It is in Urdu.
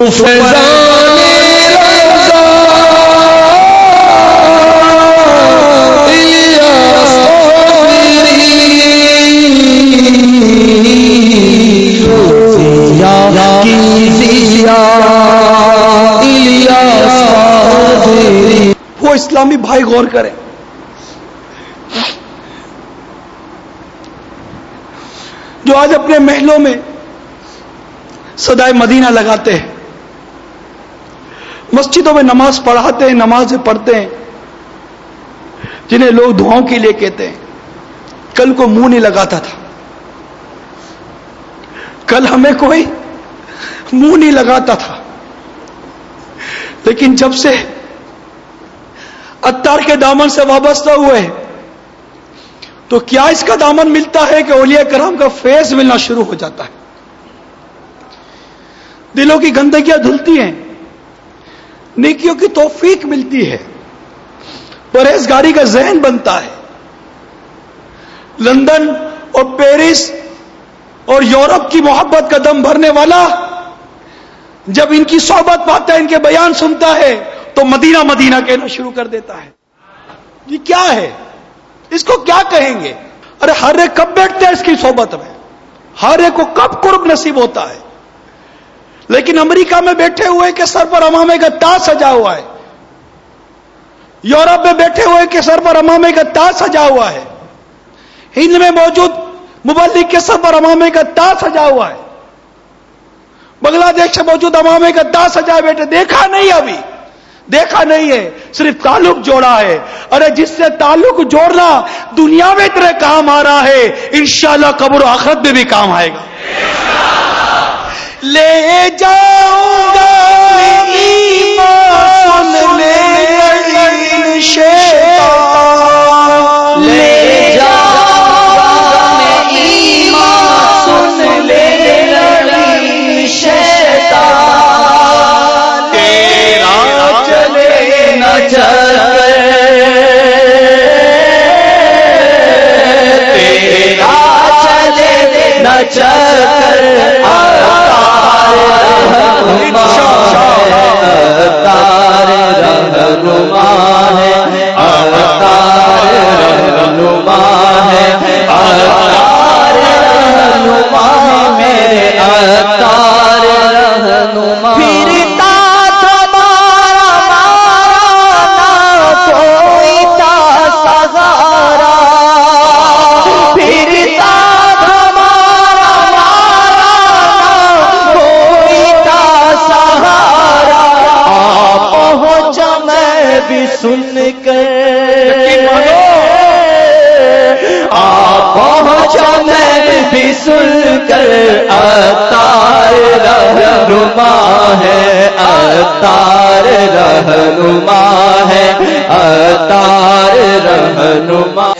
وہ اسلامی بھائی غور کریں۔ جو آج اپنے محلوں میں سدائے مدینہ لگاتے ہیں۔ مسجدوں میں نماز پڑھاتے ہیں، نماز پڑھتے ہیں۔ جنہیں لوگ دعاؤں کے لیے کہتے ہیں۔ کل کو منہ نہیں لگاتا تھا۔ کل ہمیں کوئی منہ نہیں لگاتا تھا۔ لیکن جب سے اتار کے دامن سے وابستہ ہوئے، تو کیا اس کا دامن ملتا ہے کہ اولیاء کرام کا فیض ملنا شروع ہو جاتا ہے؟ دلوں کی گندگیاں دھلتی ہیں۔ نیکیوں کی توفیق ملتی ہے۔ پرہیزگاری کا ذہن بنتا ہے۔ لندن اور پیرس اور یورپ کی محبت کا دم بھرنے والا جب ان کی صحبت پاتا ہے ان کے بیان سنتا ہے تو مدینہ مدینہ کہنا شروع کر دیتا ہے۔ یہ کیا ہے؟ اس کو کیا کہیں گے؟ ارے ہر ایک کب بیٹھتے ہیں اس کی صحبت میں؟ ہر ایک کو کب قرب نصیب ہوتا ہے؟ لیکن امریکہ میں بیٹھے ہوئے کے سر پر امامے کا تاج سجا ہوا ہے۔ یورپ میں بیٹھے ہوئے کے سر پر امامے کا تاج سجا ہوا ہے۔ ہند میں موجود مبلک کے سر پر امامے کا تاج سجا ہوا ہے۔ بنگلہ دیش میں موجود امامے کا تاج سجا بیٹھے دیکھا نہیں ابھی۔ دیکھا نہیں ہے۔ صرف تعلق جوڑا ہے۔ ارے، جس سے تعلق جوڑنا دنیا میں اتنے کام آ رہا ہے، انشاءاللہ قبر و آخرت میں بھی کام آئے گا۔ لے جاؤں گا۔ سن کر آپ میں بھی سن کر اتار رہنما ہے، اتار رہنما ہے، اتار رہنما۔